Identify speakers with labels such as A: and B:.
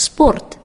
A: sport